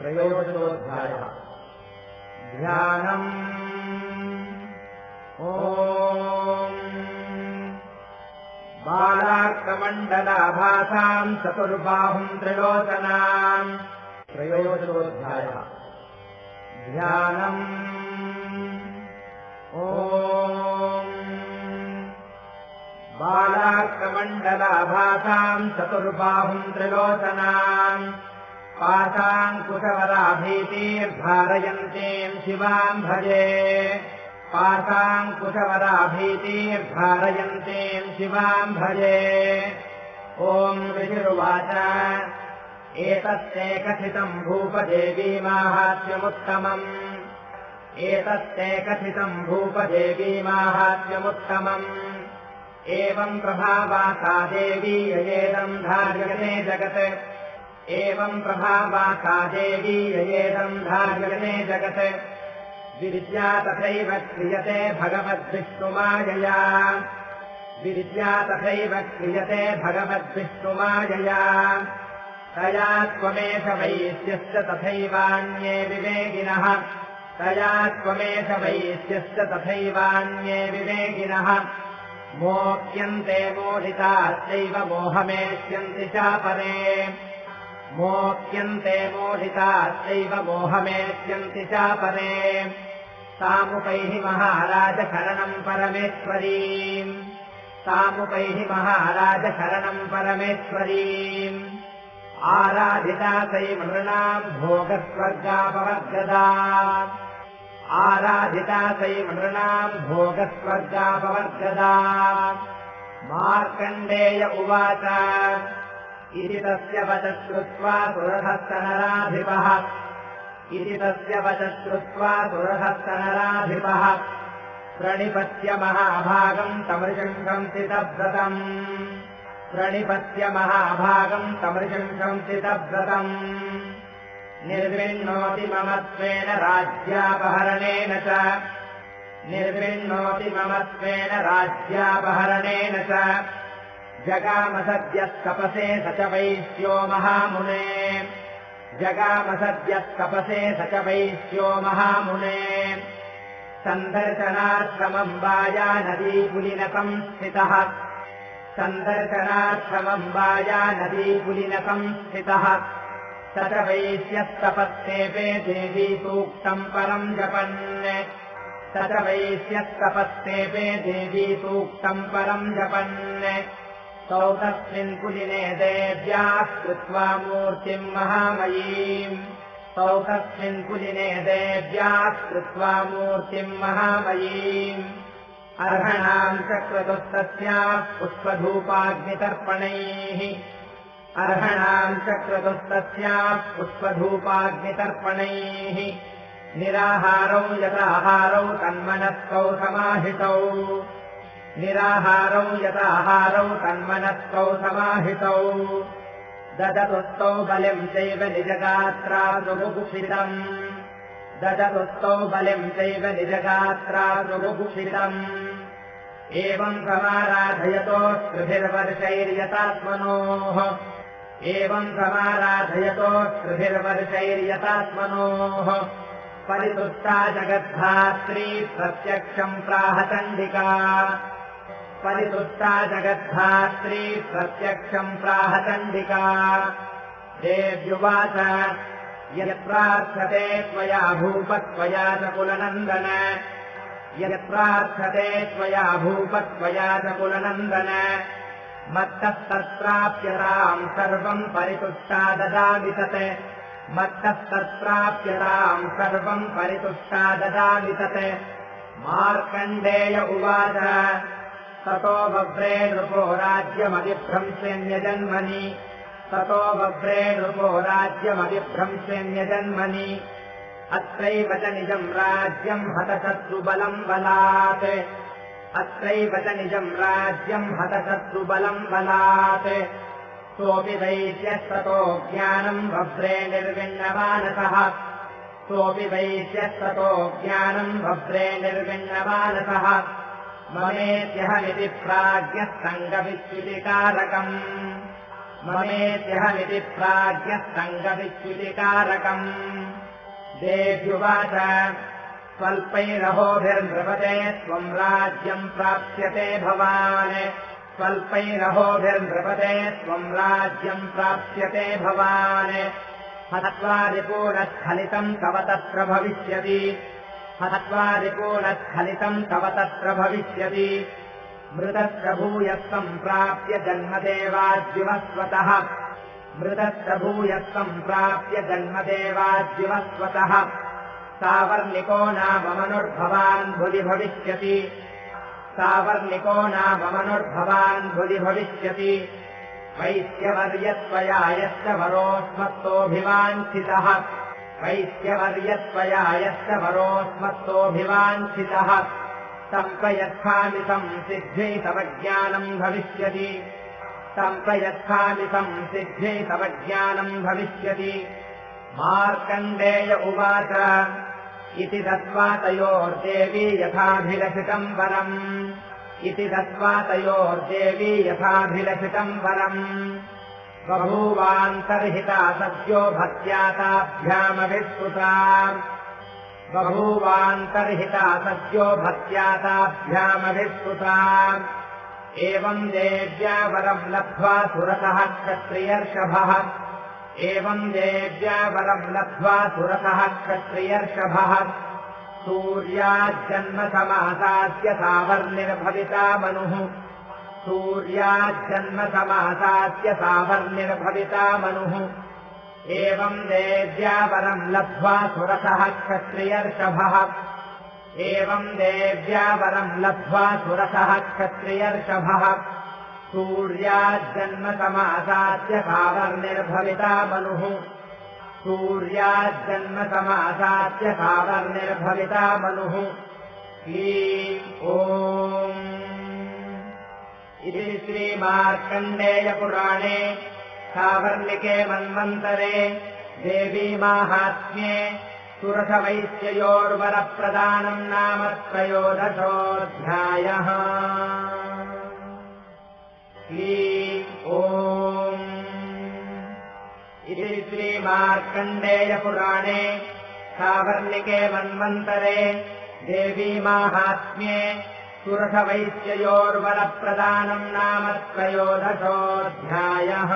त्रयोदशोऽध्यायः। ध्यानम्। ओ बालाक्रमण्डलाभासाम् चतुर्बाहुम् त्रिलोचनाम् त्रयोदशोऽध्यायः। ध्यानम्। ओ बालाक्रमण्डलाभासाम् चतुर्बाहुम् त्रिलोचनाम् पाशाङ्कुशवराभीतिर्धारयन्तीम् शिवाम् भजे। पाशाङ्कुशवराभीतिर्धारयन्तीम् शिवाम् भजे। ओम् ऋषिरुवाच। एतत्ते कथितम् भूपदेवी माहात्म्यमुत्तमम्। एतत्ते कथितम् भूपदेवी माहात्म्यमुत्तमम्। एवम् प्रभावासा देवी ययेदम् धार्यते जगत् एवम् प्रभावासा देवी ययेदम् धार्यते जगत्। विद्या तथैव क्रियते भगवद्विष्णुमायया। विद्या तथैव क्रियते भगवद्विष्णुमायया। तया त्वमेष वैश्यश्च तथैवान्ये विवेकिनः। तया त्वमेष वैश्यश्च तथैवान्ये विवेकिनः। मोक्ष्यन्ते मोदिताश्चैव मोहमेष्यन्ति चापरे मोक्ष्यन्ते मोदिताश्चैव मोहमेष्यन्ति चापरे सामुपैः महाराजशरणम् परमेश्वरीम्। सामुपैः महाराजशरणम् परमेश्वरीम्। आराधिता सैमृणाम् भोगस्वर्गापवर्गदा आराधिता सैमृणाम् भोगस्वर्गापवर्गदा मार्कण्डेय उवाच इति तस्य वचश्रुत्वा सुरहस्तनराधिपः इति तस्य वचश्रुत्वा सुरहस्तनराधिपः प्रणिपत्य महाभागम् चितव्रतम् प्रणिपत्य महाभागम् तमृशङ्खम् चितव्रतम् निर्विण्णोति ममत्वेन राज्यापहरणेन च। निर्विण्णोति ममत्वेन राज्यापहरणेन च जगामसद्यस्तपसे स च वैश्यो महामुने। जगामसद्यस्तपसे स च वैश्यो महामुने। सन्दर्शनार्थमम्बाया नदीकुलिनसंस्थितः सन्दर्शनार्थमम्बाया नदीकुलिनसंस्थितः स च वैश्यस्तपस्तेपे देवी सूक्तम् परम् जपन्। स च वैश्यस्तपस्तेपे देवी सूक्तम् परम् जपन् तौ तस्मिन् कुलिने देव्याः कृत्वा मूर्तिम् महामयीम्। तौ तस्मिन् कुलिने देव्याः कृत्वा मूर्तिम् महामयीम्। अर्हणाम् चक्रतुस्तस्याः पुष्पधूपाग्नितर्पणैः। अर्हणाम् चक्रतुस्तस्याः पुष्पधूपाग्नितर्पणैः। निराहारौ यदाहारौ तन्मनस्कौ समाहितौ निराहारौ यदाहारौ तन्मनस्कौ समाहितौ। ददतुस्तौ बलिम् चैव निजगात्रा सुबुभुषितम् ददतुस्तौ बलिम् चैव निजगात्रा सुबुभुषितम् एवम् समाराधयतो स्त्रिभिर्वर्षैर्यतात्मनोः। एवम् समाराधयतो स्त्रिभिर्वर्षैर्यतात्मनोः। परितुष्टा जगद्धात्री प्रत्यक्षम् प्राहचण्डिका परितुष्टा जगद्धात्री प्रत्यक्षम् प्राहचण्डिका देव्युवाच यत्प्रार्थते त्वया भूपत्वया च कुलनन्दन। यत्प्रार्थते त्वया भूपत्वया च कुलनन्दन। मत्तस्तत्प्राप्यताम् सर्वम् परितुष्टा ददामि तत् मत्तस्तत्प्राप्यताम् सर्वम् परितुष्टा ददामि तत् मार्कण्डेय उवाच ततो बभ्रे नृपो राज्यमभिभ्रंस्यन्यजन्मनि ततो बभ्रे नृपो राज्यमभिभ्रंस्यन्यजन्मनि अत्रैव च निजम् राज्यम् हतशत्रुबलम् बलात्। अत्रैव च निजम् राज्यम् हतशत्रुबलम् बलात्। सोऽपि वैश्यस्ततो ज्ञानम् भद्रे निर्विण्णमानसः सोऽपि वैश्यस्ततो ज्ञानम् भद्रे निर्विण्णमानसः ममेत्यहमिति प्राज्ञः सङ्गविच्युतिकारकम् ममेत्यहमिति प्राज्ञः सङ्गतिच्युतिकारकम् देव्युवाच स्वल्पैरहोभिर्नृपते त्वम् राज्यम् प्राप्स्यते भवान्। स्वल्पैरहोभिर्नृपते त्वम् राज्यम् प्राप्स्यते भवान्। हत्वारिपूर्णस्खलितम् तव तत्र भविष्यति हत्वारिपूर्णस्खलितम् तव तत्र भविष्यति। मृतत्र भूयः सम्प्राप्य जन्मदेवाद्युवस्वतः मृतत्र भूयः सम्प्राप्य जन्मदेवाद्युवस्वतः सावर्णिको नाम मनुर्भवान् भुवि भविष्यति। सावर्णिको नाम मनुर्भवान् भुवि भविष्यति। वैश्यवर्यत्वया यश्च वरोऽस्मत्तोऽभिवाञ्छितः वैश्यवर्यत्वया यश्च वरोऽस्मत्तोऽभिवाञ्छितः सम्प्रयच्छामि संसिद्धे तव ज्ञानम् भविष्यति तव ज्ञानम् भविष्यति। मार्कण्डेय उवाच इति दत्त्वा तयोर्देवी यथाभिलषितम् वरम्। इति दत्त्वा तयोर्देवी यथाभिलषितम् वरम् बभूवान्तर्हिता सद्यो भक्त्याताभ्यामभिस्कृता बभूवान्तर्हिता सद्यो भक्त्याताभ्यामभिस्कृता एवम् देव्या वरम् लब्ध्वा सुरसः क्षत्रियर्षभः। एवम् देव्या वरम् लब्ध्वा सुरसः क्षत्रियर्षभः। सूर्याज्जन्मसमासास्य सावर्निर्भविता मनुः सूर्याज्जन्मसमासास्य सावर्निर्भविता मनुः। एवम् देव्या वरम् लब्ध्वा सुरसः क्षत्रियर्षभः। एवम् देव्या वरम् लब्ध्वा सुरसः क्षत्रियर्षभः। सूर्याज्जन्मसमासास्य सावर्निर्भविता मनुः। सूर्याज्जन्मसमासास्य सावर्निर्भविता मनुः। ॐ इति श्रीमार्कण्डेयपुराणे सावर्णिके मन्वन्तरे देवीमाहात्म्ये सुरसवैश्ययोर्वरप्रदानम् नाम त्रयोदशोऽध्यायः। ॐ इति श्रीमार्कण्डेयपुराणे सावर्णिके मन्वन्तरे देवीमाहात्म्ये सुरसवैश्ययोर्वरप्रदानम् नाम त्रयोदशोऽध्यायः